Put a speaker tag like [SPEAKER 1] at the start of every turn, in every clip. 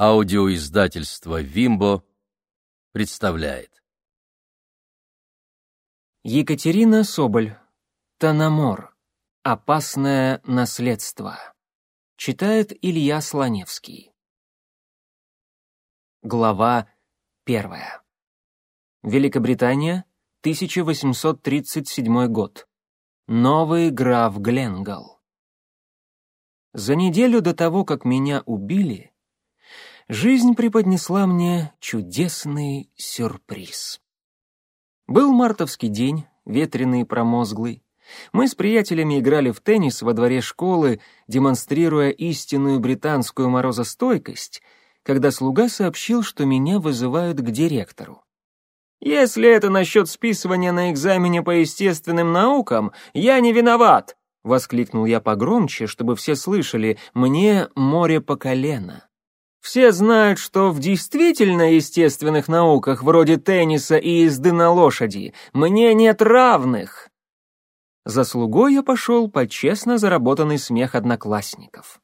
[SPEAKER 1] Аудиоиздательство «Вимбо» представляет.
[SPEAKER 2] Екатерина Соболь. Танамор. Опасное наследство. Читает Илья Слоневский. Глава первая. Великобритания, 1837 год. Новый граф Гленгал. За неделю до того, как меня убили, жизнь преподнесла мне чудесный сюрприз. Был мартовский день, ветреный и промозглый. Мы с приятелями играли в теннис во дворе школы, демонстрируя истинную британскую морозостойкость, когда слуга сообщил, что меня вызывают к директору. «Если это насчет списывания на экзамене по естественным наукам, я не виноват!» — воскликнул я погромче, чтобы все слышали. «Мне море по колено». Все знают, что в действительно естественных науках, вроде тенниса и езды на лошади, мне нет равных. Заслугой я пошел по честно заработанный смех одноклассников.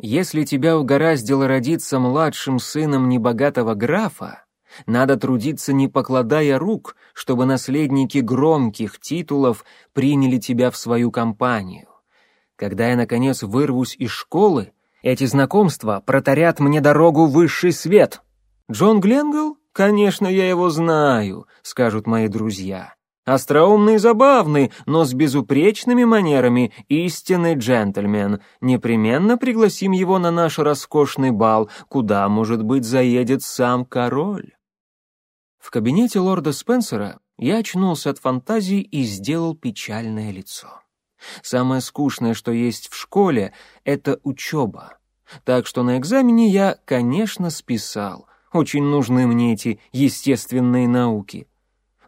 [SPEAKER 2] Если тебя угораздило родиться младшим сыном небогатого графа, надо трудиться не покладая рук, чтобы наследники громких титулов приняли тебя в свою компанию. Когда я, наконец, вырвусь из школы, эти знакомства протарят мне дорогу в высший свет. Джон Гленгл? Конечно, я его знаю, скажут мои друзья. Остроумный и забавный, но с безупречными манерами, истинный джентльмен. Непременно пригласим его на наш роскошный бал, куда, может быть, заедет сам король. В кабинете лорда Спенсера я очнулся от фантазий и сделал печальное лицо. Самое скучное, что есть в школе, это учеба. Так что на экзамене я, конечно, списал. Очень нужны мне эти естественные науки.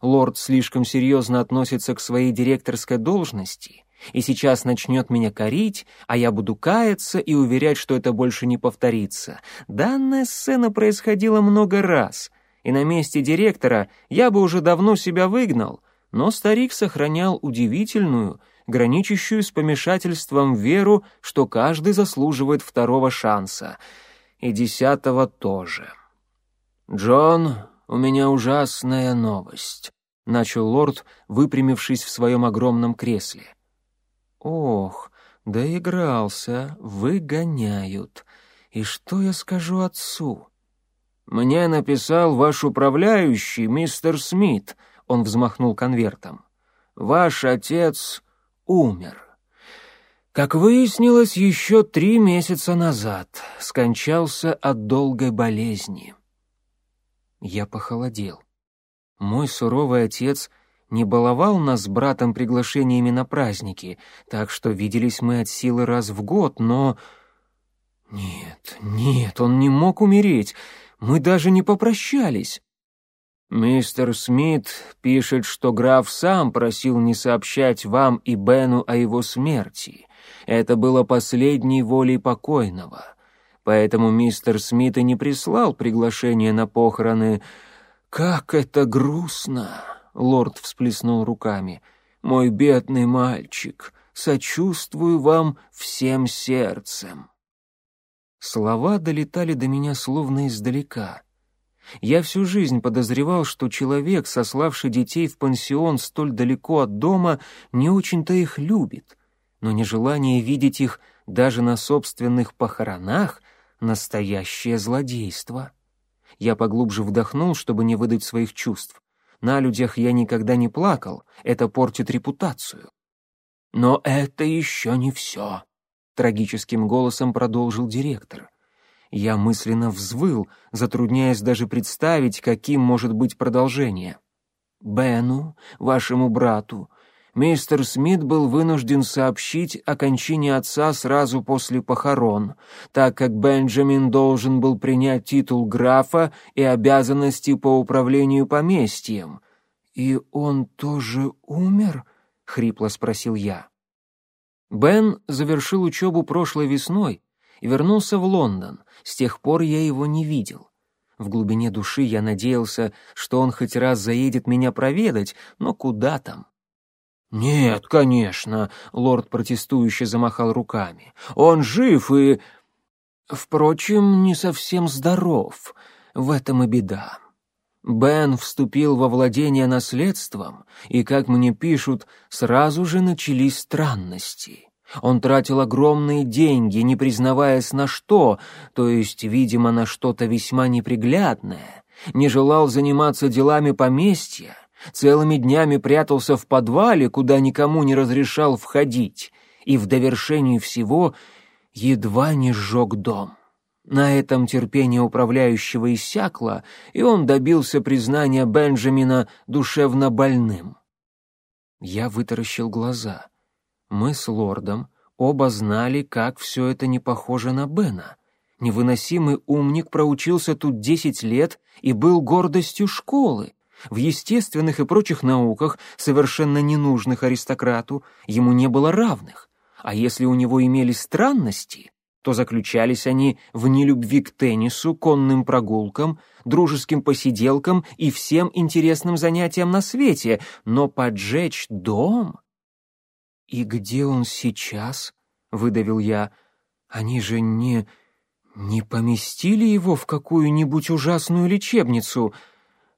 [SPEAKER 2] Лорд слишком серьезно относится к своей директорской должности и сейчас начнет меня корить, а я буду каяться и уверять, что это больше не повторится. Данная сцена происходила много раз, и на месте директора я бы уже давно себя выгнал, но старик сохранял удивительную, граничащую с помешательством веру, что каждый заслуживает второго шанса, и десятого тоже. «Джон, у меня ужасная новость», — начал лорд, выпрямившись в своем огромном кресле. «Ох, доигрался, выгоняют. И что я скажу отцу?» «Мне написал ваш управляющий, мистер Смит», — он взмахнул конвертом. «Ваш отец умер. Как выяснилось, еще три месяца назад скончался от долгой болезни. Я похолодел. Мой суровый отец не баловал нас с братом приглашениями на праздники, так что виделись мы от силы раз в год, но... Нет, нет, он не мог умереть, мы даже не попрощались. Мистер Смит пишет, что граф сам просил не сообщать вам и Бену о его смерти. Это было последней волей покойного. Поэтому мистер Смит и не прислал приглашение на похороны. Как это грустно, лорд всплеснул руками. Мой бедный мальчик, сочувствую вам всем сердцем. Слова долетали до меня словно издалека. Я всю жизнь подозревал, что человек, сославший детей в пансион столь далеко от дома, не очень-то их любит, но нежелание видеть их даже на собственных похоронах — настоящее злодейство. Я поглубже вдохнул, чтобы не выдать своих чувств. На людях я никогда не плакал, это портит репутацию. «Но это еще не все», — трагическим голосом продолжил директор. Я мысленно взвыл, затрудняясь даже представить, каким может быть продолжение. «Бену, вашему брату, мистер Смит был вынужден сообщить о кончине отца сразу после похорон, так как Бенджамин должен был принять титул графа и обязанности по управлению поместьем. «И он тоже умер?» — хрипло спросил я. Бен завершил учебу прошлой весной, и вернулся в Лондон. С тех пор я его не видел. В глубине души я надеялся, что он хоть раз заедет меня проведать, но куда там? «Нет, конечно», — лорд протестующе замахал руками. «Он жив и...» Впрочем, не совсем здоров. В этом и беда. Бен вступил во владение наследством, и, как мне пишут, сразу же начались странности. Он тратил огромные деньги, не признаваясь на что, то есть, видимо, на что-то весьма неприглядное, не желал заниматься делами поместья, целыми днями прятался в подвале, куда никому не разрешал входить, и в довершении всего едва не сжег дом. На этом терпение управляющего иссякло, и он добился признания Бенджамина душевно больным. Я вытаращил глаза. Мы с лордом оба знали, как все это не похоже на Бена. Невыносимый умник проучился тут десять лет и был гордостью школы. В естественных и прочих науках, совершенно ненужных аристократу, ему не было равных. А если у него имелись странности, то заключались они в нелюбви к теннису, конным прогулкам, дружеским посиделкам и всем интересным занятиям на свете, но поджечь дом... «И где он сейчас?» — выдавил я. «Они же не... не поместили его в какую-нибудь ужасную лечебницу?»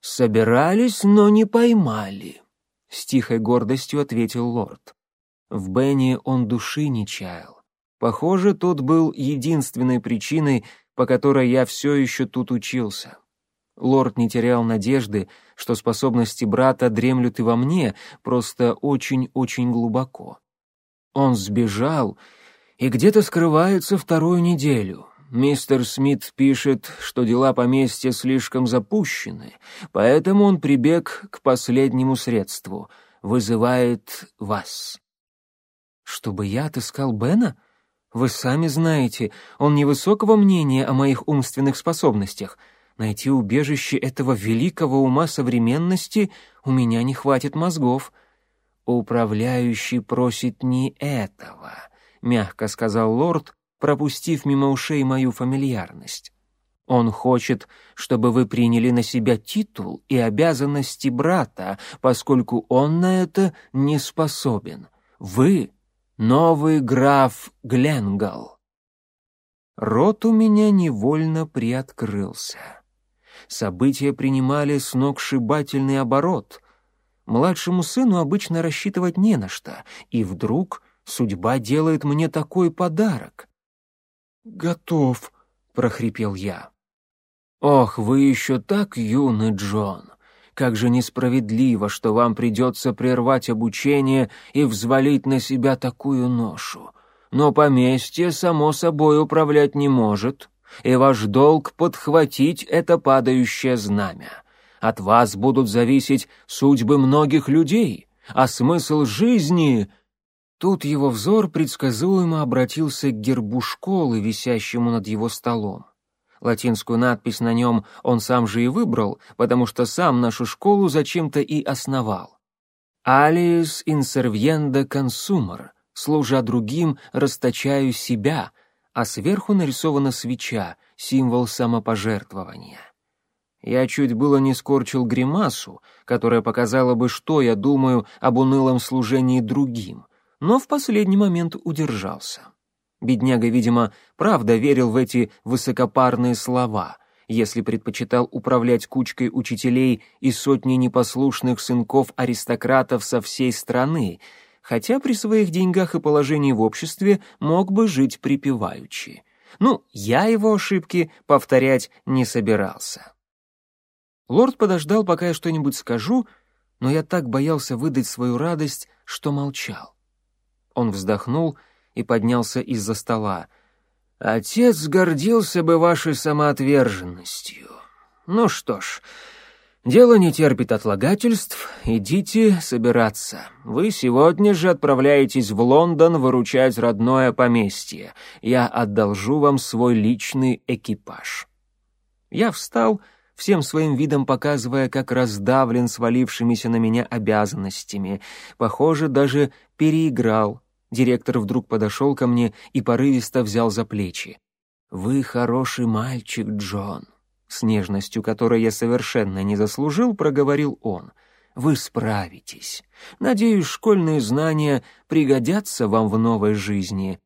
[SPEAKER 2] «Собирались, но не поймали», — с тихой гордостью ответил лорд. В Бенни он души не чаял. Похоже, тот был единственной причиной, по которой я все еще тут учился. Лорд не терял надежды, что способности брата дремлют и во мне, просто очень-очень глубоко. Он сбежал и где-то скрывается вторую неделю. Мистер Смит пишет, что дела поместья слишком запущены, поэтому он прибег к последнему средству — вызывает вас. «Чтобы я отыскал Бена?» Вы сами знаете, он невысокого мнения о моих умственных способностях. Найти убежище этого великого ума современности у меня не хватит мозгов. Управляющий просит не этого, мягко сказал лорд, пропустив мимо ушей мою фамильярность. Он хочет, чтобы вы приняли на себя титул и обязанности брата, поскольку он на это не способен. Вы Новый граф Гленгал. Рот у меня невольно приоткрылся. События принимали сногсшибательный оборот. Младшему сыну обычно рассчитывать не на что, и вдруг судьба делает мне такой подарок. «Готов», — прохрипел я. «Ох, вы еще так юны, Джон. Как же несправедливо, что вам придется прервать обучение и взвалить на себя такую ношу. Но поместье, само собой, управлять не может, и ваш долг — подхватить это падающее знамя. От вас будут зависеть судьбы многих людей, а смысл жизни... Тут его взор предсказуемо обратился к гербу школы, висящему над его столом. Латинскую надпись на нем он сам же и выбрал, потому что сам нашу школу зачем-то и основал. «Alius inservienda consumер», служа другим, расточаю себя, а сверху нарисована свеча, символ самопожертвования. Я чуть было не скорчил гримасу, которая показала бы, что я думаю об унылом служении другим, но в последний момент удержался. Бедняга, видимо, правда верил в эти высокопарные слова, если предпочитал управлять кучкой учителей и сотней непослушных сынков аристократов со всей страны, хотя при своих деньгах и положении в обществе мог бы жить припеваючи. Ну, я его ошибки повторять не собирался. Лорд подождал, пока я что-нибудь скажу, но я так боялся выдать свою радость, что молчал. Он вздохнул — и поднялся из-за стола. «Отец гордился бы вашей самоотверженностью. Ну что ж, дело не терпит отлагательств, идите собираться. Вы сегодня же отправляетесь в Лондон выручать родное поместье. Я одолжу вам свой личный экипаж». Я встал, всем своим видом показывая, как раздавлен свалившимися на меня обязанностями. Похоже, даже переиграл Директор вдруг подошел ко мне и порывисто взял за плечи. «Вы хороший мальчик, Джон», — с нежностью, которой я совершенно не заслужил, проговорил он. «Вы справитесь. Надеюсь, школьные знания пригодятся вам в новой жизни».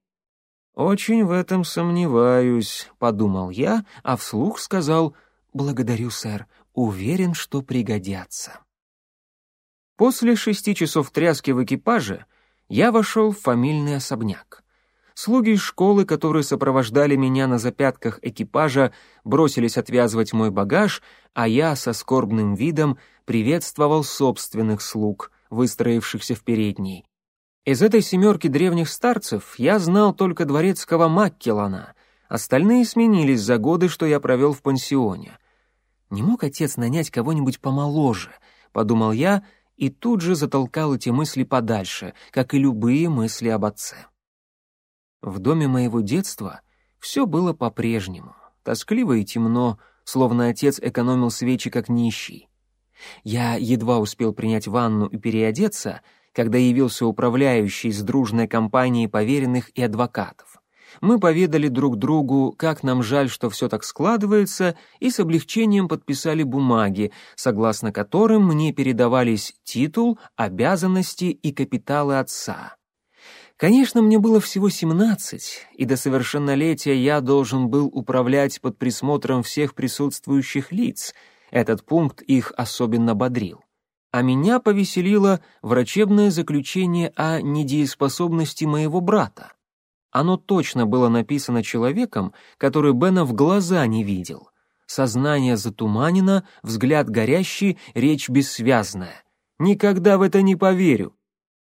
[SPEAKER 2] «Очень в этом сомневаюсь», — подумал я, а вслух сказал «Благодарю, сэр, уверен, что пригодятся». После шести часов тряски в экипаже я вошел в фамильный особняк. Слуги из школы, которые сопровождали меня на запятках экипажа, бросились отвязывать мой багаж, а я со скорбным видом приветствовал собственных слуг, выстроившихся в передней. Из этой семерки древних старцев я знал только дворецкого Маккелана, остальные сменились за годы, что я провел в пансионе. «Не мог отец нанять кого-нибудь помоложе?» — подумал я и тут же затолкал эти мысли подальше, как и любые мысли об отце. В доме моего детства все было по-прежнему, тоскливо и темно, словно отец экономил свечи как нищий. Я едва успел принять ванну и переодеться, когда явился управляющий с дружной компанией поверенных и адвокатов. Мы поведали друг другу, как нам жаль, что все так складывается, и с облегчением подписали бумаги, согласно которым мне передавались титул, обязанности и капиталы отца. Конечно, мне было всего семнадцать, и до совершеннолетия я должен был управлять под присмотром всех присутствующих лиц. Этот пункт их особенно бодрил. А меня повеселило врачебное заключение о недееспособности моего брата. Оно точно было написано человеком, который Бена в глаза не видел. Сознание затуманено, взгляд горящий, речь бессвязная. Никогда в это не поверю.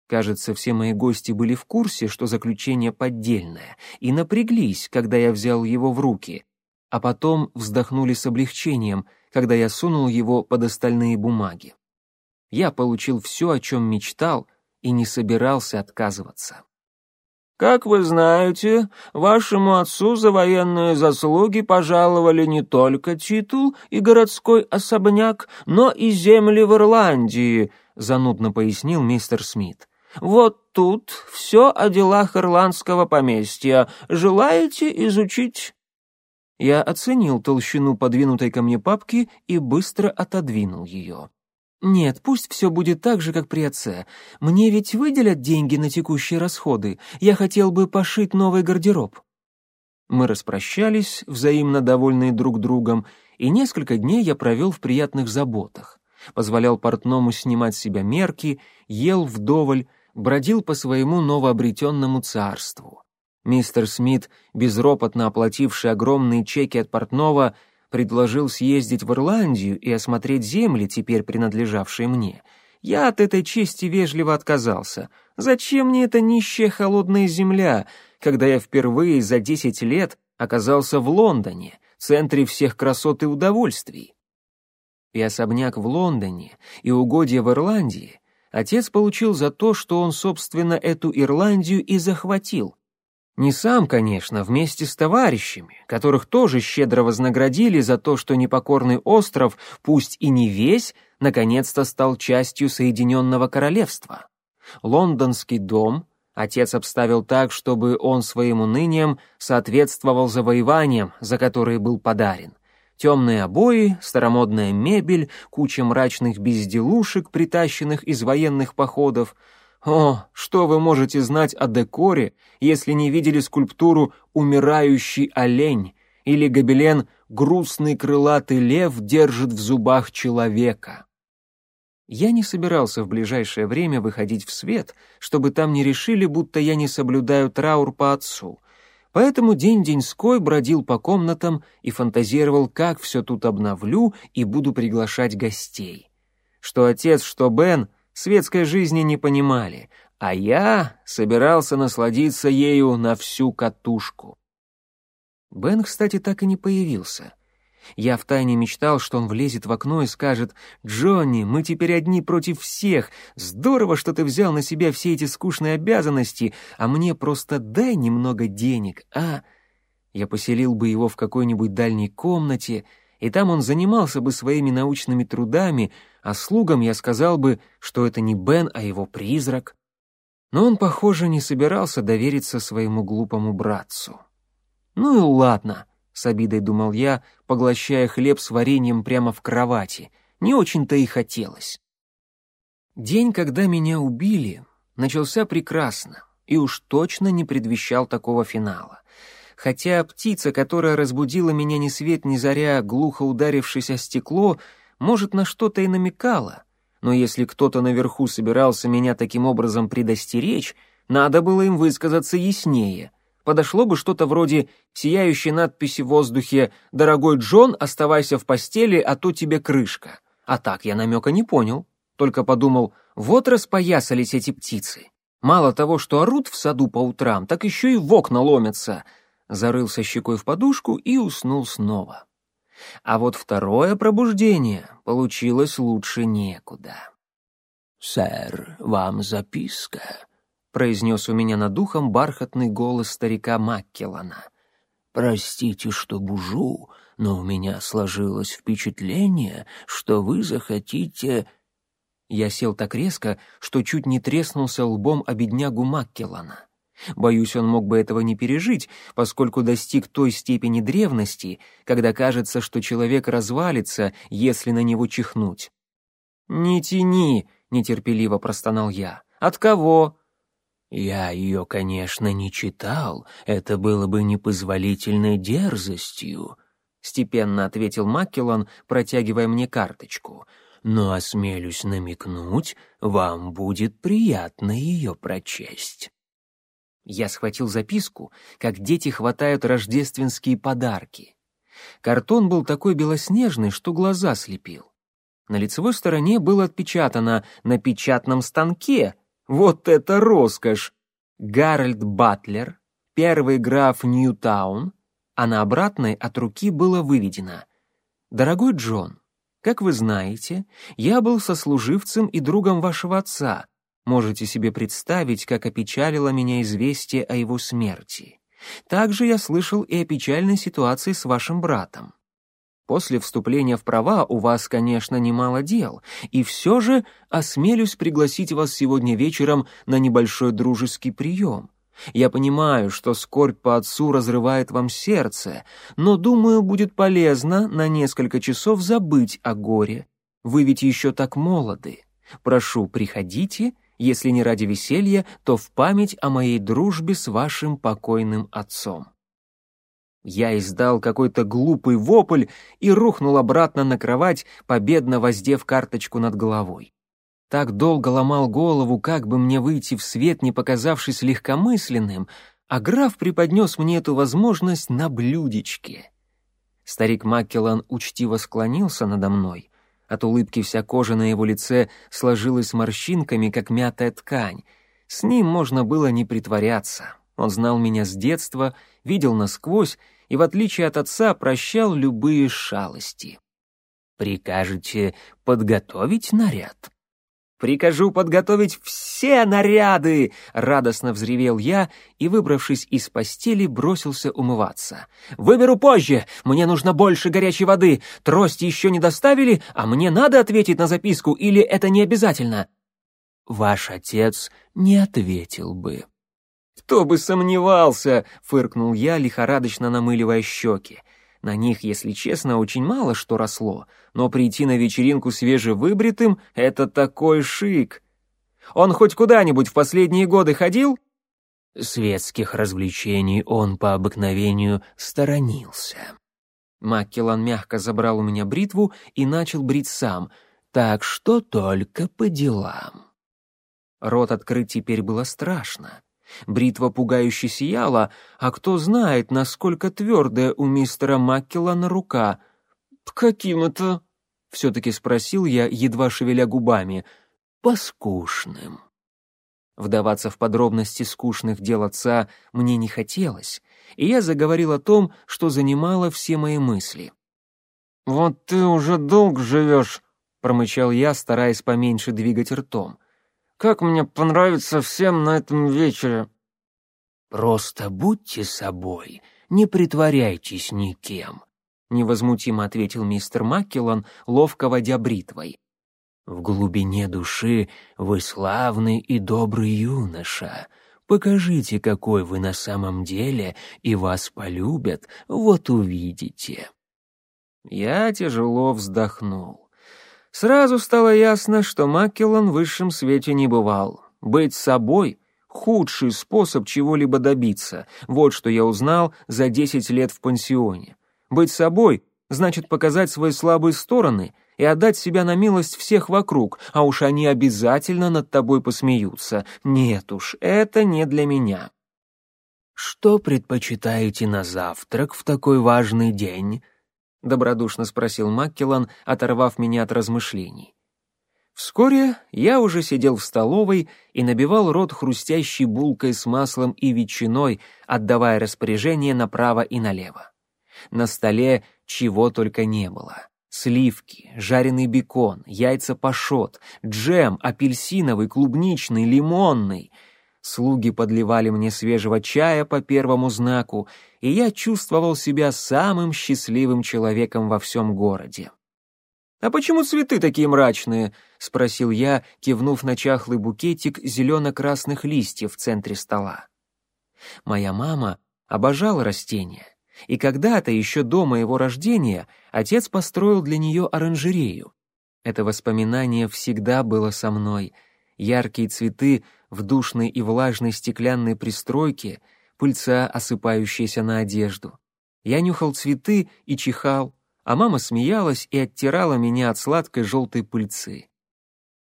[SPEAKER 2] Кажется, все мои гости были в курсе, что заключение поддельное, и напряглись, когда я взял его в руки, а потом вздохнули с облегчением, когда я сунул его под остальные бумаги. Я получил все, о чем мечтал, и не собирался отказываться. Как вы знаете, вашему отцу за военные заслуги пожаловали не только титул и городской особняк, но и земли в Ирландии, занудно пояснил мистер Смит. Вот тут все о делах ирландского поместья. Желаете изучить?» Я оценил толщину подвинутой ко мне папки и быстро отодвинул ее. «Нет, пусть все будет так же, как при отце. Мне ведь выделят деньги на текущие расходы. Я хотел бы пошить новый гардероб». Мы распрощались, взаимно довольные друг другом, и несколько дней я провел в приятных заботах. Позволял портному снимать с себя мерки, ел вдоволь, бродил по своему новообретенному царству. Мистер Смит, безропотно оплативший огромные чеки от портного, предложил съездить в Ирландию и осмотреть земли, теперь принадлежавшие мне. Я от этой чести вежливо отказался. Зачем мне эта нищая холодная земля, когда я впервые за десять лет оказался в Лондоне, центре всех красот и удовольствий? И особняк в Лондоне, и угодья в Ирландии отец получил за то, что он, собственно, эту Ирландию и захватил. Не сам, конечно, вместе с товарищами, которых тоже щедро вознаградили за то, что непокорный остров, пусть и не весь, наконец-то стал частью Соединенного Королевства. Лондонский дом отец обставил так, чтобы он своим унынием соответствовал завоеваниям, за которые был подарен — Темные обои, старомодная мебель, куча мрачных безделушек, притащенных из военных походов. О, что вы можете знать о декоре, если не видели скульптуру «Умирающий олень» или гобелен «Грустный крылатый лев держит в зубах человека»? Я не собирался в ближайшее время выходить в свет, чтобы там не решили, будто я не соблюдаю траур по отцу — Поэтому день-деньской бродил по комнатам и фантазировал, как все тут обновлю и буду приглашать гостей. Что отец, что Бен светской жизни не понимали, а я собирался насладиться ею на всю катушку. Бен, кстати, так и не появился — я втайне мечтал, что он влезет в окно и скажет «Джонни, мы теперь одни против всех. Здорово, что ты взял на себя все эти скучные обязанности, а мне просто дай немного денег, а...» Я поселил бы его в какой-нибудь дальней комнате, и там он занимался бы своими научными трудами, а слугам я сказал бы, что это не Бен, а его призрак. Но он, похоже, не собирался довериться своему глупому братцу. «Ну и ладно», с обидой думал я, поглощая хлеб с вареньем прямо в кровати. Не очень-то и хотелось. День, когда меня убили, начался прекрасно. и уж точно не предвещал такого финала. Хотя птица, которая разбудила меня ни свет ни заря, глухо ударившись о стекло, может, на что-то и намекала. Но если кто-то наверху собирался меня таким образом предостеречь, надо было им высказаться яснее. Подошло бы что-то вроде сияющей надписи в воздухе «Дорогой Джон, оставайся в постели, а то тебе крышка». А так я намека не понял, только подумал, вот распоясались эти птицы. Мало того, что орут в саду по утрам, так еще и в окна ломятся. Зарылся щекой в подушку и уснул снова. А вот второе пробуждение получилось лучше некуда. «Сэр, вам записка», — произнес у меня над духом бархатный голос старика Маккеллана. «Простите, что бужу, но у меня сложилось впечатление, что вы захотите...» Я сел так резко, что чуть не треснулся лбом о беднягу Маккеллана. Боюсь, он мог бы этого не пережить, поскольку достиг той степени древности, когда кажется, что человек развалится, если на него чихнуть. «Не тяни», — нетерпеливо простонал я. «От кого?» «Я ее, конечно, не читал, это было бы непозволительной дерзостью», — степенно ответил Маккеллан, протягивая мне карточку. «Но осмелюсь намекнуть, вам будет приятно ее прочесть». Я схватил записку, как дети хватают рождественские подарки. Картон был такой белоснежный, что глаза слепил. На лицевой стороне было отпечатано «На печатном станке». Вот это роскошь! Гарольд Батлер, первый граф Ньютаун, а на обратной от руки было выведено «Дорогой Джон, как вы знаете, я был сослуживцем и другом вашего отца, Можете себе представить, как опечалило меня известие о его смерти. Также я слышал и о печальной ситуации с вашим братом. После вступления в права у вас, конечно, немало дел, и все же осмелюсь пригласить вас сегодня вечером на небольшой дружеский прием. Я понимаю, что скорбь по отцу разрывает вам сердце, но, думаю, будет полезно на несколько часов забыть о горе. Вы ведь еще так молоды. Прошу, приходите если не ради веселья, то в память о моей дружбе с вашим покойным отцом. Я издал какой-то глупый вопль и рухнул обратно на кровать, победно воздев карточку над головой. Так долго ломал голову, как бы мне выйти в свет, не показавшись легкомысленным, а граф преподнес мне эту возможность на блюдечке. Старик Маккеллан учтиво склонился надо мной, от улыбки вся кожа на его лице сложилась морщинками, как мятая ткань. С ним можно было не притворяться. Он знал меня с детства, видел насквозь и, в отличие от отца, прощал любые шалости. «Прикажете подготовить наряд?» «Прикажу подготовить все наряды!» — радостно взревел я и, выбравшись из постели, бросился умываться. «Выберу позже! Мне нужно больше горячей воды! Трости еще не доставили, а мне надо ответить на записку, или это не обязательно?» «Ваш отец не ответил бы». «Кто бы сомневался!» — фыркнул я, лихорадочно намыливая щеки. На них, если честно, очень мало что росло, но прийти на вечеринку свежевыбритым — это такой шик. Он хоть куда-нибудь в последние годы ходил? Светских развлечений он по обыкновению сторонился. Маккеллан мягко забрал у меня бритву и начал брить сам, так что только по делам. Рот открыть теперь было страшно. Бритва пугающе сияла, а кто знает, насколько твердая у мистера Маккеллана рука. «Каким это?» — все-таки спросил я, едва шевеля губами. «Поскушным». Вдаваться в подробности скучных дел отца мне не хотелось, и я заговорил о том, что занимало все мои мысли. «Вот ты уже долго живешь», — промычал я, стараясь поменьше двигать ртом. Как мне понравится всем на этом вечере!» «Просто будьте собой, не притворяйтесь никем», — невозмутимо ответил мистер Маккеллан, ловко водя бритвой. «В глубине души вы славный и добрый юноша. Покажите, какой вы на самом деле, и вас полюбят, вот увидите». Я тяжело вздохнул. Сразу стало ясно, что Маккеллан в высшем свете не бывал. Быть собой — худший способ чего-либо добиться. Вот что я узнал за десять лет в пансионе. Быть собой значит показать свои слабые стороны и отдать себя на милость всех вокруг, а уж они обязательно над тобой посмеются. Нет уж, это не для меня.
[SPEAKER 1] «Что предпочитаете на завтрак в такой важный день?» — добродушно спросил Маккеллан, оторвав меня от размышлений.
[SPEAKER 2] Вскоре я уже сидел в столовой и набивал рот хрустящей булкой с маслом и ветчиной, отдавая распоряжение направо и налево. На столе чего только не было. Сливки, жареный бекон, яйца пашот, джем апельсиновый, клубничный, лимонный — Слуги подливали мне свежего чая по первому знаку, и я чувствовал себя самым счастливым человеком во всем городе. «А почему цветы такие мрачные?» — спросил я, кивнув на чахлый букетик зелено-красных листьев в центре стола. Моя мама обожала растения, и когда-то, еще до моего рождения, отец построил для нее оранжерею. Это воспоминание всегда было со мной. Яркие цветы в душной и влажной стеклянной пристройке, пыльца, осыпающаяся на одежду. Я нюхал цветы и чихал, а мама смеялась и оттирала меня от сладкой желтой пыльцы.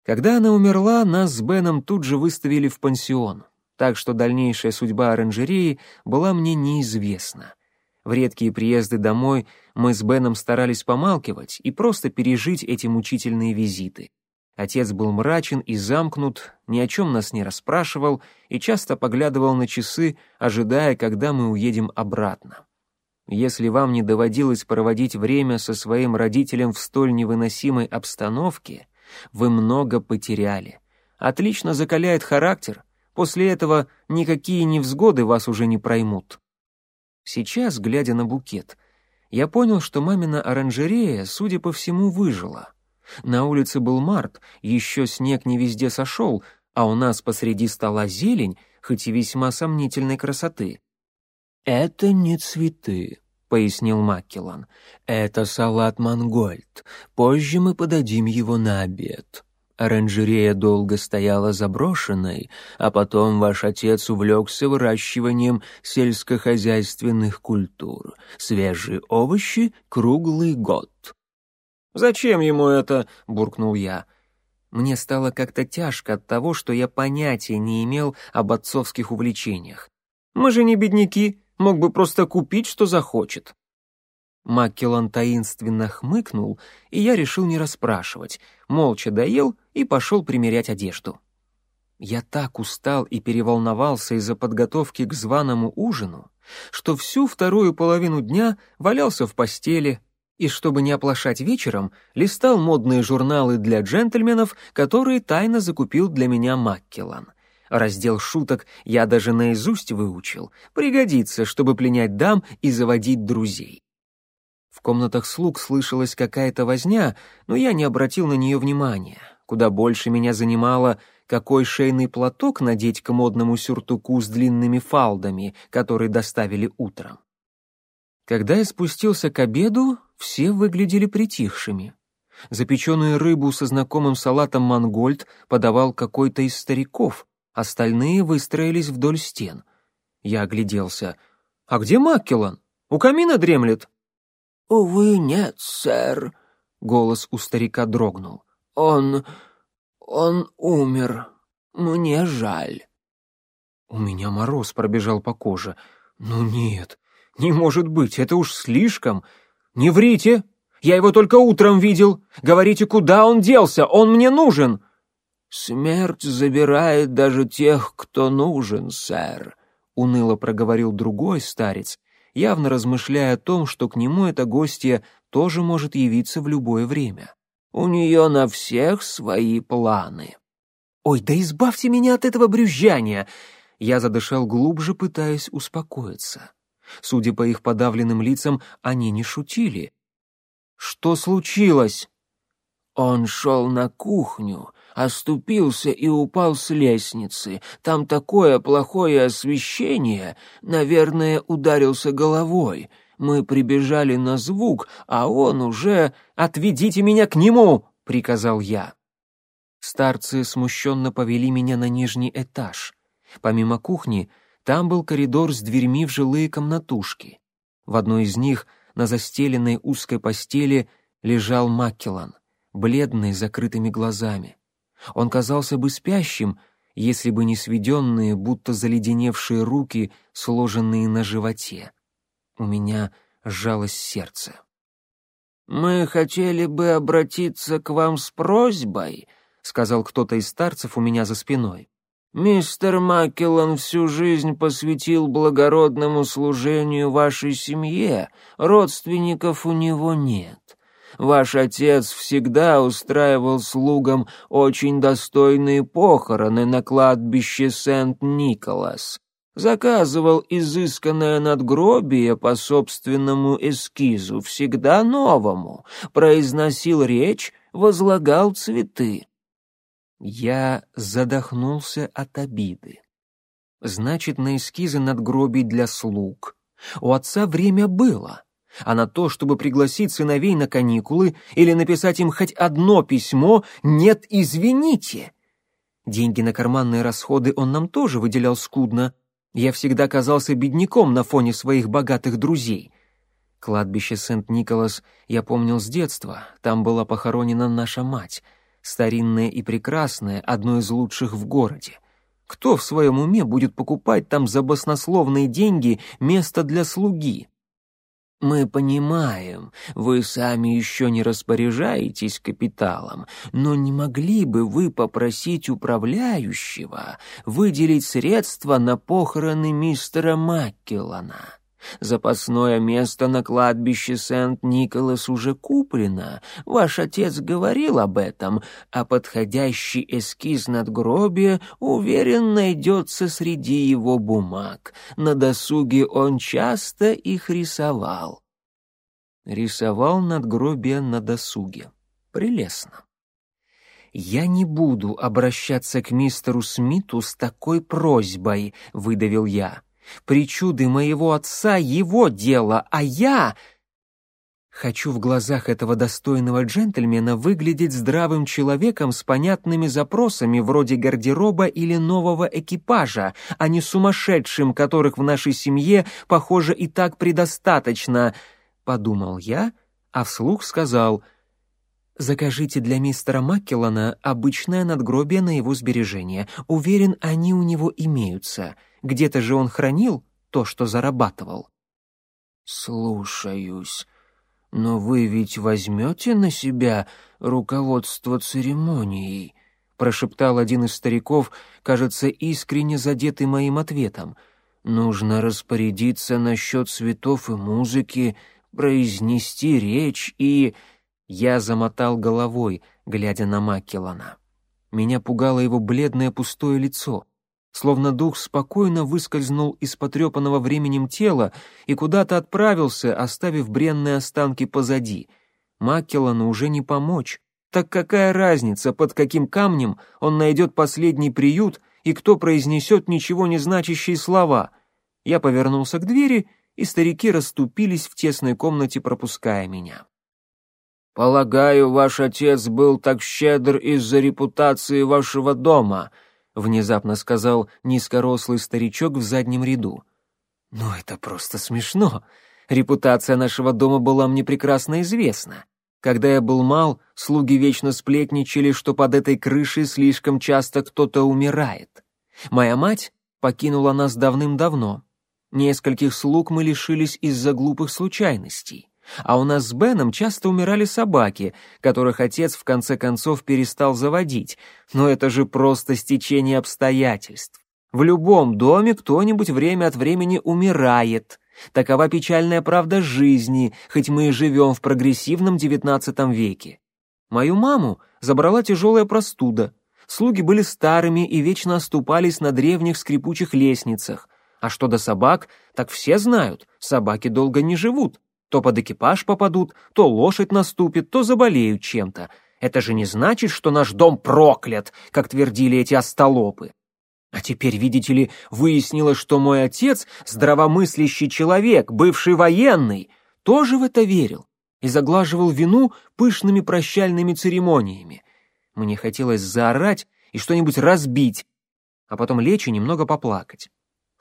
[SPEAKER 2] Когда она умерла, нас с Беном тут же выставили в пансион, так что дальнейшая судьба оранжереи была мне неизвестна. В редкие приезды домой мы с Беном старались помалкивать и просто пережить эти мучительные визиты. Отец был мрачен и замкнут, ни о чем нас не расспрашивал и часто поглядывал на часы, ожидая, когда мы уедем обратно. Если вам не доводилось проводить время со своим родителем в столь невыносимой обстановке, вы много потеряли. Отлично закаляет характер, после этого никакие невзгоды вас уже не проймут. Сейчас, глядя на букет, я понял, что мамина оранжерея, судя по всему, выжила — на улице был март, еще снег не везде сошел, а у нас посреди стола зелень, хоть и весьма сомнительной красоты.
[SPEAKER 1] «Это не цветы», — пояснил Маккеллан. «Это салат мангольд. Позже мы подадим его на обед». Оранжерея долго стояла заброшенной, а потом ваш отец увлекся выращиванием сельскохозяйственных культур. Свежие овощи круглый год.
[SPEAKER 2] «Зачем ему это?» — буркнул я. Мне стало как-то тяжко от того, что я понятия не имел об отцовских увлечениях. «Мы же не бедняки, мог бы просто купить, что захочет». Маккеллан таинственно хмыкнул, и я решил не расспрашивать, молча доел и пошел примерять одежду. Я так устал и переволновался из-за подготовки к званому ужину, что всю вторую половину дня валялся в постели, и, чтобы не оплошать вечером, листал модные журналы для джентльменов, которые тайно закупил для меня Маккеллан. Раздел шуток я даже наизусть выучил. Пригодится, чтобы пленять дам и заводить друзей. В комнатах слуг слышалась какая-то возня, но я не обратил на нее внимания. Куда больше меня занимало, какой шейный платок надеть к модному сюртуку с длинными фалдами, который доставили утром. Когда я спустился к обеду, все выглядели притихшими. Запеченную рыбу со знакомым салатом мангольд подавал какой-то из стариков, остальные выстроились вдоль стен. Я огляделся. «А где Маккеллан? У камина дремлет?»
[SPEAKER 3] «Увы, нет, сэр», —
[SPEAKER 2] голос у старика дрогнул.
[SPEAKER 3] «Он... он умер. Мне жаль».
[SPEAKER 2] У меня мороз пробежал по коже. «Ну нет, не может быть, это уж слишком. Не врите. Я его только утром видел. Говорите, куда он делся? Он мне нужен.
[SPEAKER 3] Смерть забирает даже тех, кто нужен, сэр, уныло проговорил другой старец, явно размышляя о том, что к нему эта гостья тоже может явиться в любое время. У нее на всех свои планы.
[SPEAKER 2] Ой, да избавьте меня от этого брюзжания. Я задышал глубже, пытаясь успокоиться. Судя по их подавленным лицам, они не шутили. «Что случилось?»
[SPEAKER 3] Он шел на кухню, оступился и упал с лестницы. Там такое плохое освещение, наверное, ударился головой. Мы прибежали на звук, а он уже...
[SPEAKER 2] «Отведите меня к нему!» — приказал я. Старцы смущенно повели меня на нижний этаж. Помимо кухни, там был коридор с дверьми в жилые комнатушки. В одной из них, на застеленной узкой постели, лежал Маккелан, бледный, закрытыми глазами. Он казался бы спящим, если бы не сведенные, будто заледеневшие руки, сложенные на животе. У меня сжалось сердце.
[SPEAKER 3] «Мы хотели бы обратиться к вам с просьбой», — сказал кто-то из старцев у меня за спиной. «Мистер Маккеллан всю жизнь посвятил благородному служению вашей семье, родственников у него нет. Ваш отец всегда устраивал слугам очень достойные похороны на кладбище Сент-Николас. Заказывал изысканное надгробие по собственному эскизу, всегда новому, произносил речь, возлагал цветы.
[SPEAKER 2] Я задохнулся от обиды. Значит, на эскизы надгробий для слуг у отца время было, а на то, чтобы пригласить сыновей на каникулы или написать им хоть одно письмо, нет, извините. Деньги на карманные расходы он нам тоже выделял скудно. Я всегда казался бедняком на фоне своих богатых друзей. Кладбище Сент-Николас я помнил с детства, там была похоронена наша мать, старинная и прекрасная, одно из лучших в городе. Кто в своем уме будет покупать там за баснословные деньги место для слуги?
[SPEAKER 3] Мы понимаем, вы сами еще не распоряжаетесь капиталом, но не могли бы вы попросить управляющего выделить средства на похороны мистера Маккеллана? Запасное место на кладбище Сент-Николас уже куплено. Ваш отец говорил об этом, а подходящий эскиз надгробия уверен найдется среди его бумаг. На досуге он часто их рисовал.
[SPEAKER 2] Рисовал надгробие на досуге. Прелестно. «Я не буду обращаться к мистеру Смиту с такой просьбой», — выдавил я. Причуды моего отца — его дело, а я... Хочу в глазах этого достойного джентльмена выглядеть здравым человеком с понятными запросами вроде гардероба или нового экипажа, а не сумасшедшим, которых в нашей семье, похоже, и так предостаточно, — подумал я, а вслух сказал — Закажите для мистера Маккеллана обычное надгробие на его сбережения. Уверен, они у него имеются. Где-то же он хранил то, что зарабатывал.
[SPEAKER 3] Слушаюсь. Но вы ведь возьмете на себя руководство церемонией, прошептал один из стариков, кажется, искренне задетый моим ответом. Нужно распорядиться насчет цветов и музыки, произнести речь и... Я замотал головой, глядя на Маккеллана. Меня пугало его бледное пустое лицо, словно дух спокойно выскользнул из потрепанного временем тела и куда-то отправился, оставив бренные останки позади. Маккеллану уже не помочь. Так какая разница, под каким камнем он найдет последний приют и кто произнесет ничего не значащие слова? Я повернулся к двери, и старики расступились в тесной комнате, пропуская меня. «Полагаю, ваш отец был так щедр из-за репутации вашего дома», — внезапно сказал низкорослый старичок в заднем ряду.
[SPEAKER 2] «Ну, это просто смешно. Репутация нашего дома была мне прекрасно известна. Когда я был мал, слуги вечно сплетничали, что под этой крышей слишком часто кто-то умирает. Моя мать покинула нас давным-давно. Нескольких слуг мы лишились из-за глупых случайностей. А у нас с Беном часто умирали собаки, которых отец в конце концов перестал заводить. Но это же просто стечение обстоятельств. В любом доме кто-нибудь время от времени умирает. Такова печальная правда жизни, хоть мы и живем в прогрессивном XIX веке. Мою маму забрала тяжелая простуда. Слуги были старыми и вечно оступались на древних скрипучих лестницах. А что до собак, так все знают, собаки долго не живут. То под экипаж попадут, то лошадь наступит, то заболеют чем-то. Это же не значит, что наш дом проклят, как твердили эти остолопы. А теперь, видите ли, выяснилось, что мой отец, здравомыслящий человек, бывший военный, тоже в это верил и заглаживал вину пышными прощальными церемониями. Мне хотелось заорать и что-нибудь разбить. а потом лечь и немного поплакать.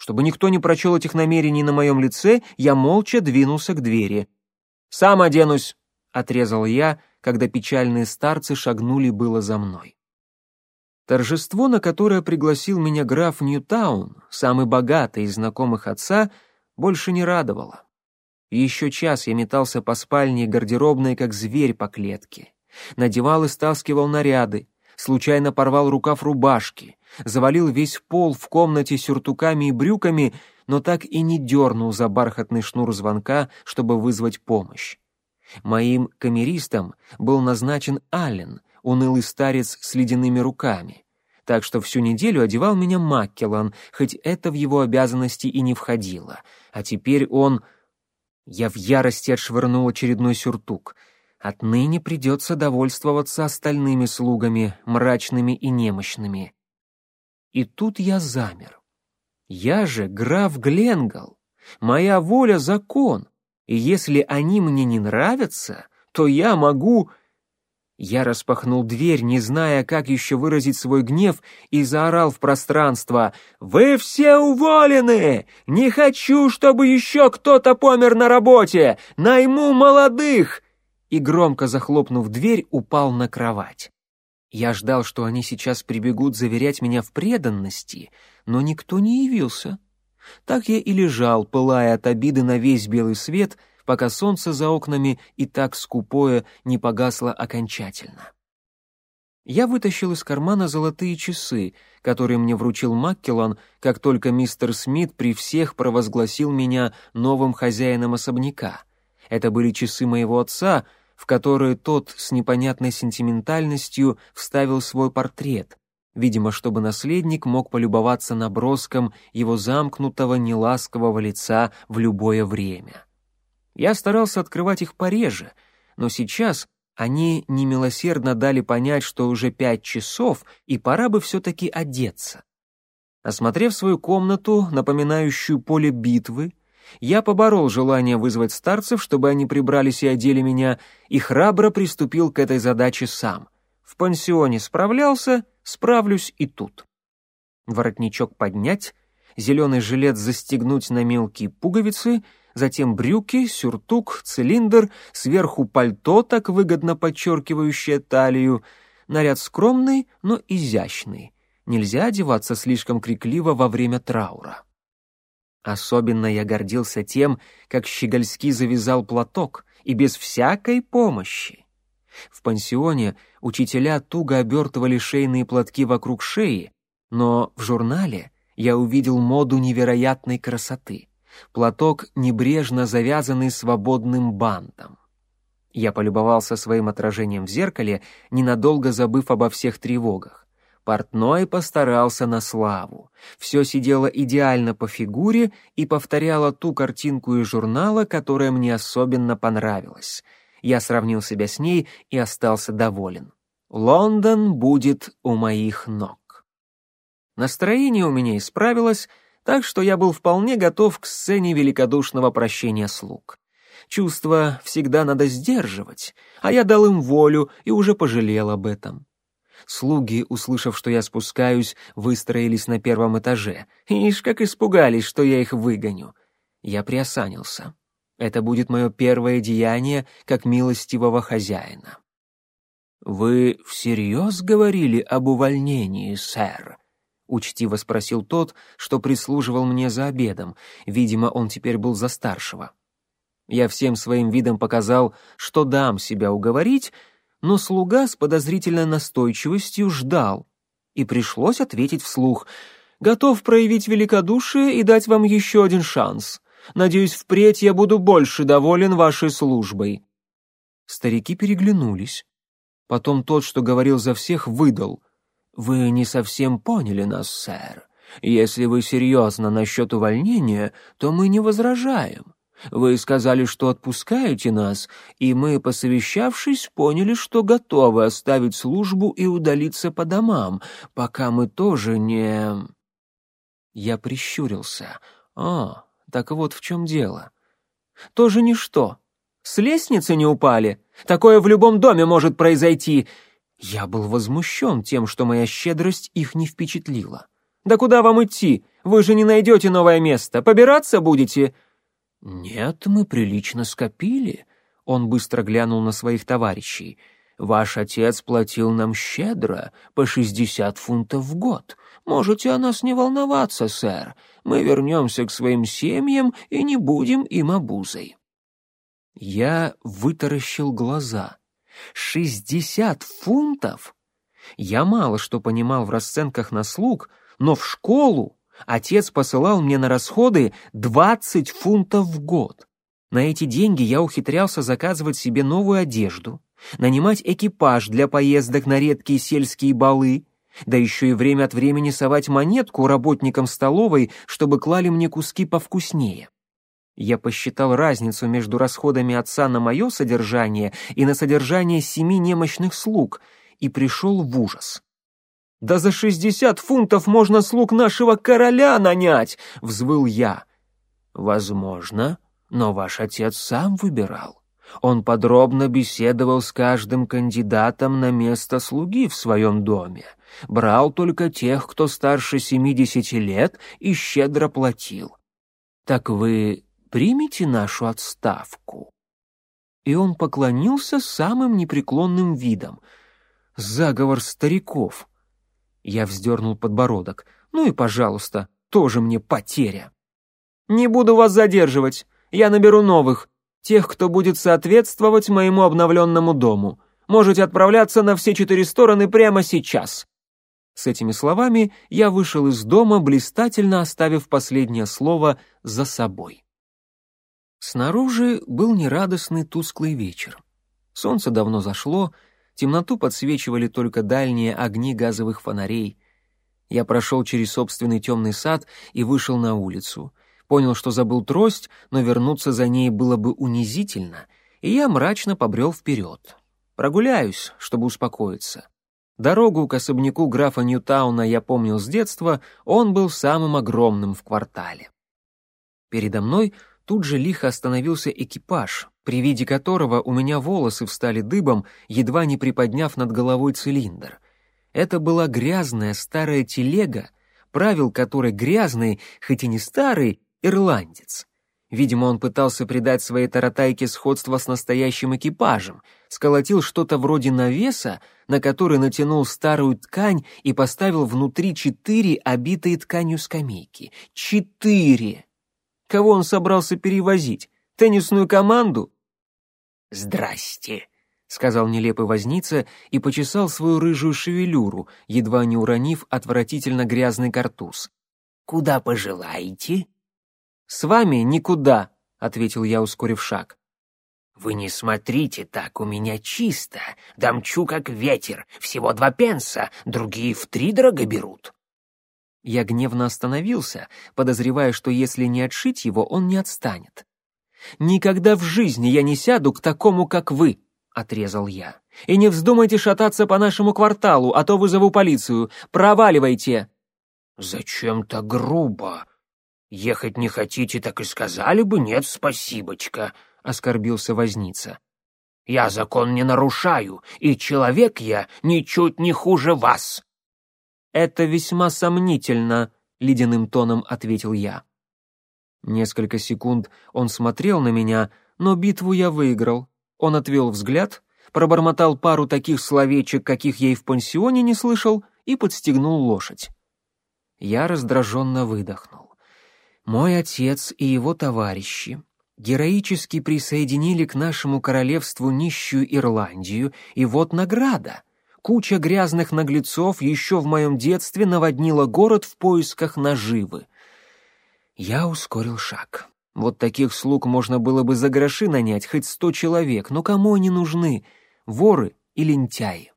[SPEAKER 2] Чтобы никто не прочел этих намерений на моем лице, я молча двинулся к двери. «Сам оденусь», — отрезал я, когда печальные старцы шагнули было за мной. Торжество, на которое пригласил меня граф Ньютаун, самый богатый из знакомых отца, больше не радовало. Еще час я метался по спальне и гардеробной, как зверь по клетке. Надевал и стаскивал наряды, случайно порвал рукав рубашки, завалил весь пол в комнате сюртуками и брюками, но так и не дернул за бархатный шнур звонка, чтобы вызвать помощь. Моим камеристом был назначен Аллен, унылый старец с ледяными руками. Так что всю неделю одевал меня Маккеллан, хоть это в его обязанности и не входило. А теперь он... Я в ярости отшвырнул очередной сюртук. Отныне придется довольствоваться остальными слугами, мрачными и немощными. И тут я замер. Я же граф Гленгал. Моя воля — закон. И если они мне не нравятся, то я могу... Я распахнул дверь, не зная, как еще выразить свой гнев, и заорал в пространство «Вы все уволены! Не хочу, чтобы еще кто-то помер на работе! Найму молодых!» И громко захлопнув дверь, упал на кровать. Я ждал, что они сейчас прибегут заверять меня в преданности, но никто не явился. Так я и лежал, пылая от обиды на весь белый свет, пока солнце за окнами и так скупое не погасло окончательно. Я вытащил из кармана золотые часы, которые мне вручил Маккеллан, как только мистер Смит при всех провозгласил меня новым хозяином особняка. Это были часы моего отца — в которые тот с непонятной сентиментальностью вставил свой портрет, видимо, чтобы наследник мог полюбоваться наброском его замкнутого неласкового лица в любое время. Я старался открывать их пореже, но сейчас они немилосердно дали понять, что уже пять часов, и пора бы все-таки одеться. Осмотрев свою комнату, напоминающую поле битвы, я поборол желание вызвать старцев, чтобы они прибрались и одели меня, и храбро приступил к этой задаче сам. В пансионе справлялся, справлюсь и тут. Воротничок поднять, зеленый жилет застегнуть на мелкие пуговицы, затем брюки, сюртук, цилиндр, сверху пальто, так выгодно подчеркивающее талию. Наряд скромный, но изящный. Нельзя одеваться слишком крикливо во время траура. Особенно я гордился тем, как Щегольский завязал платок, и без всякой помощи. В пансионе учителя туго обертывали шейные платки вокруг шеи, но в журнале я увидел моду невероятной красоты. Платок, небрежно завязанный свободным бантом. Я полюбовался своим отражением в зеркале, ненадолго забыв обо всех тревогах. Портной постарался на славу. Все сидело идеально по фигуре и повторяло ту картинку из журнала, которая мне особенно понравилась. Я сравнил себя с ней и остался доволен. Лондон будет у моих ног. Настроение у меня исправилось, так что я был вполне готов к сцене великодушного прощения слуг. Чувства всегда надо сдерживать, а я дал им волю и уже пожалел об этом. Слуги, услышав, что я спускаюсь, выстроились на первом этаже. Ишь, как испугались, что я их выгоню. Я приосанился. Это будет мое первое деяние как милостивого хозяина. «Вы всерьез говорили об увольнении, сэр?» — учтиво спросил тот, что прислуживал мне за обедом. Видимо, он теперь был за старшего. Я всем своим видом показал, что дам себя уговорить, но слуга с подозрительной настойчивостью ждал, и пришлось ответить вслух «Готов проявить великодушие и дать вам еще один шанс. Надеюсь, впредь я буду больше доволен вашей службой». Старики переглянулись. Потом тот, что говорил за всех, выдал «Вы не совсем поняли нас, сэр. Если вы серьезно насчет увольнения, то мы не возражаем. Вы сказали, что отпускаете нас, и мы, посовещавшись, поняли, что готовы оставить службу и удалиться по домам, пока мы тоже не...» Я прищурился. «А, так вот в чем дело. Тоже ничто. С лестницы не упали? Такое в любом доме может произойти!» Я был возмущен тем, что моя щедрость их не впечатлила.
[SPEAKER 4] Да куда вам идти? Вы же не найдете новое место. Побираться будете?»
[SPEAKER 2] «Нет, мы прилично скопили», — он быстро глянул на своих товарищей. «Ваш отец платил нам щедро, по шестьдесят фунтов в год. Можете о нас не волноваться, сэр. Мы вернемся к своим семьям и не будем им обузой». Я вытаращил глаза. «Шестьдесят фунтов?» Я мало что понимал в расценках на слуг, но в школу отец посылал мне на расходы 20 фунтов в год. На эти деньги я ухитрялся заказывать себе новую одежду, нанимать экипаж для поездок на редкие сельские балы, да еще и время от времени совать монетку работникам столовой, чтобы клали мне куски повкуснее. Я посчитал разницу между расходами отца на мое содержание и на содержание семи немощных слуг и пришел в ужас. «Да за шестьдесят фунтов можно слуг нашего короля нанять!» — взвыл я. «Возможно, но ваш отец сам выбирал. Он подробно беседовал с каждым кандидатом на место слуги в своем доме, брал только тех, кто старше семидесяти лет, и щедро платил. Так вы примете нашу отставку?» И он поклонился самым непреклонным видом. «Заговор стариков!» Я вздернул подбородок. «Ну и пожалуйста, тоже мне потеря». «Не буду вас задерживать. Я наберу новых. Тех, кто будет соответствовать моему обновленному дому. Можете отправляться на все четыре стороны прямо сейчас». С этими словами я вышел из дома, блистательно оставив последнее слово за собой. Снаружи был нерадостный тусклый вечер. Солнце давно зашло, Темноту подсвечивали только дальние огни газовых фонарей. Я прошел через собственный темный сад и вышел на улицу. Понял, что забыл трость, но вернуться за ней было бы унизительно, и я мрачно побрел вперед. Прогуляюсь, чтобы успокоиться. Дорогу к особняку графа Ньютауна я помнил с детства, он был самым огромным в квартале. Передо мной тут же лихо остановился экипаж, при виде которого у меня волосы встали дыбом, едва не приподняв над головой цилиндр. Это была грязная старая телега, правил которой грязный, хоть и не старый, ирландец. Видимо, он пытался придать своей таратайке сходство с настоящим экипажем, сколотил что-то вроде навеса, на который натянул старую ткань и поставил внутри четыре обитые тканью скамейки. Четыре! Кого он собрался перевозить? Теннисную команду? «Здрасте», — сказал нелепый возница и почесал свою рыжую шевелюру, едва не уронив отвратительно грязный картуз. «Куда пожелаете?» «С вами никуда», — ответил я, ускорив шаг. «Вы не смотрите так, у меня чисто. Дамчу как ветер, всего два пенса, другие в три дорого берут». Я гневно остановился, подозревая, что если не отшить его, он не отстанет. «Никогда в жизни я не сяду к такому, как вы», — отрезал я. «И не вздумайте шататься по нашему кварталу, а то вызову полицию. Проваливайте!»
[SPEAKER 5] «Зачем так грубо? Ехать не хотите, так и сказали бы нет, спасибочка», — оскорбился возница. «Я закон не нарушаю, и человек я ничуть не хуже вас».
[SPEAKER 4] «Это весьма сомнительно», — ледяным тоном ответил я. Несколько секунд он смотрел на меня, но битву я выиграл. Он отвел взгляд, пробормотал пару таких словечек, каких я и в пансионе не слышал, и подстегнул лошадь. Я раздраженно выдохнул. Мой отец и его товарищи героически присоединили к нашему королевству нищую Ирландию, и вот награда — Куча грязных наглецов еще в моем детстве наводнила город в поисках наживы. Я ускорил шаг. Вот таких слуг можно было бы за гроши нанять хоть сто человек, но кому они нужны? Воры и лентяи.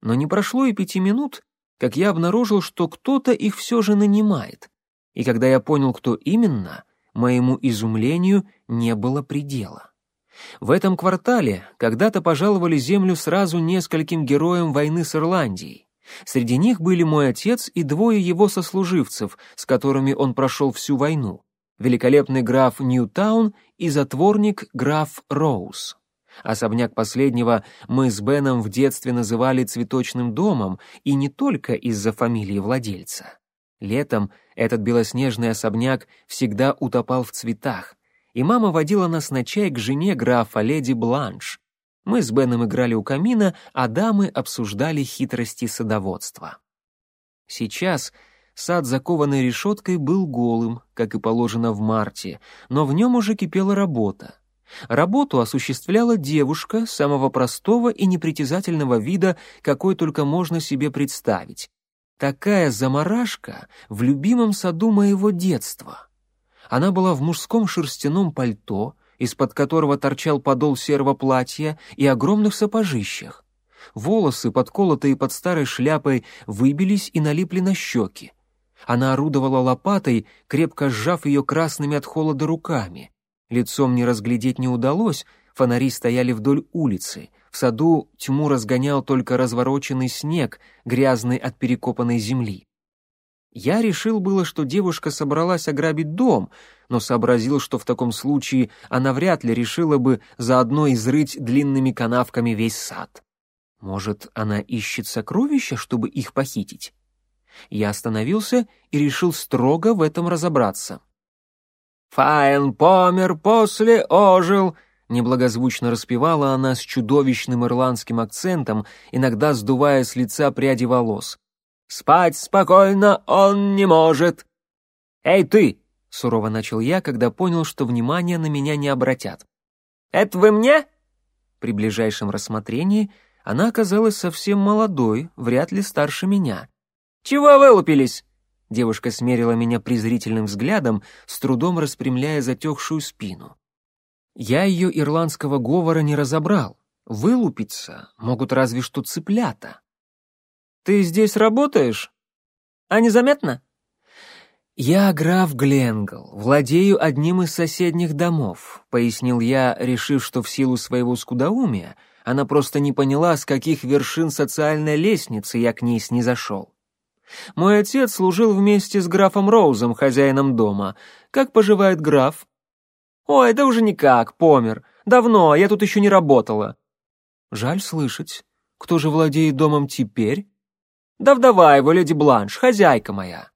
[SPEAKER 4] Но не прошло и пяти минут, как я обнаружил, что кто-то их все же нанимает. И когда я понял, кто именно, моему изумлению не было предела. В этом квартале когда-то пожаловали землю сразу нескольким героям войны с Ирландией. Среди них были мой отец и двое его сослуживцев, с которыми он прошел всю войну. Великолепный граф Ньютаун и затворник граф Роуз. Особняк последнего мы с Беном в детстве называли цветочным домом, и не только из-за фамилии владельца.
[SPEAKER 6] Летом этот белоснежный особняк всегда утопал в цветах, и мама водила нас на чай к жене графа, леди Бланш. Мы с Беном играли у камина, а дамы обсуждали хитрости садоводства. Сейчас сад, закованный решеткой, был голым, как и положено в марте, но в нем уже кипела работа. Работу осуществляла девушка самого простого и непритязательного вида, какой только можно себе представить. Такая заморашка в любимом саду моего детства. Она была в мужском шерстяном пальто, из-под которого торчал подол серого платья и огромных сапожищах. Волосы, подколотые под старой шляпой, выбились и налипли на щеки. Она орудовала лопатой, крепко сжав ее красными от холода руками. Лицом не разглядеть не удалось, фонари стояли вдоль улицы. В саду тьму разгонял только развороченный снег, грязный от перекопанной земли. Я решил было, что девушка собралась ограбить дом, но сообразил, что в таком случае она вряд ли решила бы заодно изрыть длинными канавками весь сад. Может, она ищет сокровища, чтобы их похитить? Я остановился и решил строго в этом разобраться.
[SPEAKER 2] «Файн помер, после ожил», — неблагозвучно распевала она с чудовищным ирландским акцентом, иногда сдувая с лица пряди волос. Спать спокойно он не может. Эй, ты! Сурово начал я, когда понял, что внимания на меня не обратят. «Это вы мне?» При ближайшем рассмотрении она оказалась совсем молодой, вряд ли старше меня. «Чего вылупились?» Девушка смерила меня презрительным взглядом, с трудом распрямляя затекшую спину. Я ее ирландского говора не разобрал. Вылупиться могут разве что цыплята. Ты здесь работаешь? А незаметно? Я граф Гленгл, владею одним из соседних домов, пояснил я, решив, что в силу своего скудоумия она просто не поняла, с каких вершин социальной лестницы я к ней снизошел. Мой отец служил вместе с графом Роузом, хозяином дома. Как поживает граф? Ой, да уже никак, помер. Давно, я тут еще не работала. Жаль слышать. Кто же владеет домом теперь? Да вдова его, леди Бланш, хозяйка моя.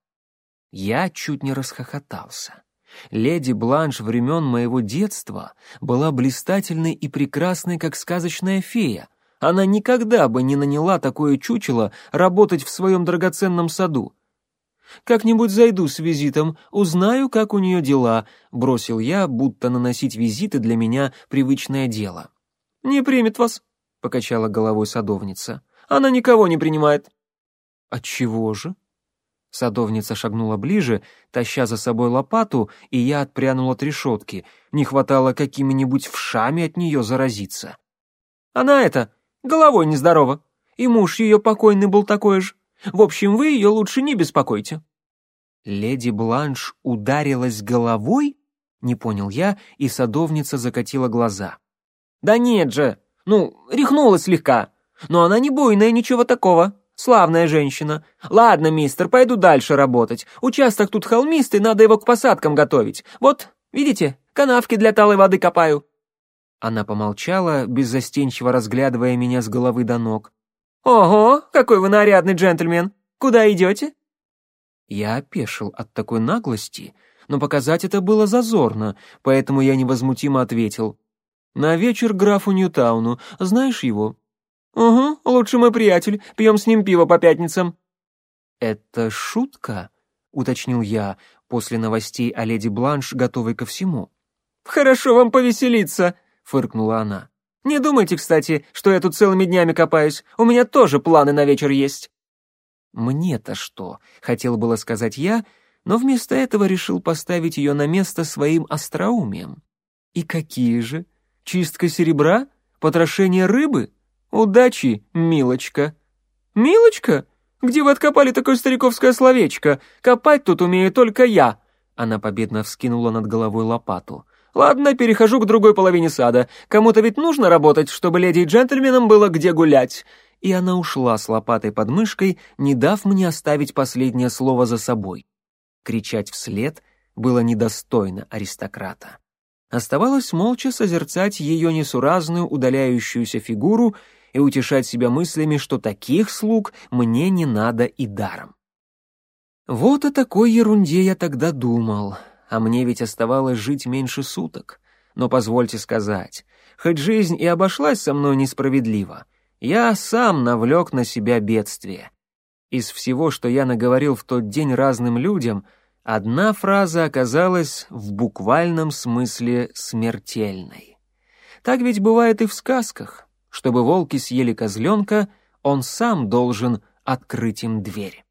[SPEAKER 2] Я чуть не расхохотался. Леди Бланш времен моего детства была блистательной и прекрасной, как сказочная фея. Она никогда бы не наняла такое чучело работать в своем драгоценном саду. «Как-нибудь зайду с визитом, узнаю, как у нее дела», — бросил я, будто наносить визиты для меня привычное дело. «Не примет вас», — покачала головой садовница. «Она никого не принимает. «Отчего же?» Садовница шагнула ближе, таща за собой лопату, и я отпрянул от решетки. Не хватало какими-нибудь вшами от нее заразиться. «Она это, головой нездорова, и муж ее покойный был такой же. В общем, вы ее лучше не беспокойте». «Леди Бланш ударилась головой?» — не понял я, и садовница закатила глаза. «Да нет же! Ну, рехнулась слегка. Но она не буйная, ничего такого. Славная женщина. Ладно, мистер, пойду дальше работать. Участок тут холмистый, надо его к посадкам готовить. Вот, видите, канавки для талой воды копаю». Она помолчала, беззастенчиво разглядывая меня с головы до ног. «Ого, какой вы нарядный джентльмен! Куда идете?» Я опешил от такой наглости, но показать это было зазорно, поэтому я невозмутимо ответил. «На вечер графу Ньютауну. Знаешь его?» «Угу, лучший мой приятель, пьем с ним пиво по пятницам». «Это шутка?» — уточнил я, после новостей о леди Бланш, готовой ко всему. «Хорошо вам повеселиться», — фыркнула она. «Не думайте, кстати, что я тут целыми днями копаюсь. У меня тоже планы на вечер есть». «Мне-то что?» — хотел было сказать я, но вместо этого решил поставить ее на место своим остроумием. «И какие же? Чистка серебра? Потрошение рыбы?» «Удачи, милочка». «Милочка? Где вы откопали такое стариковское словечко? Копать тут умею только я». Она победно вскинула над головой лопату. «Ладно, перехожу к другой половине сада. Кому-то ведь нужно работать, чтобы леди и джентльменам было где гулять». И она ушла с лопатой под мышкой, не дав мне оставить последнее слово за собой. Кричать вслед было недостойно аристократа. Оставалось молча созерцать ее несуразную удаляющуюся фигуру и утешать себя мыслями, что таких слуг мне не надо и даром. Вот о такой ерунде я тогда думал, а мне ведь оставалось жить меньше суток. Но позвольте сказать, хоть жизнь и обошлась со мной несправедливо, я сам навлек на себя бедствие. Из всего, что я наговорил в тот день разным людям, одна фраза оказалась в буквальном смысле смертельной. Так ведь бывает и в сказках. Чтобы волки съели козленка, он сам должен открыть им дверь.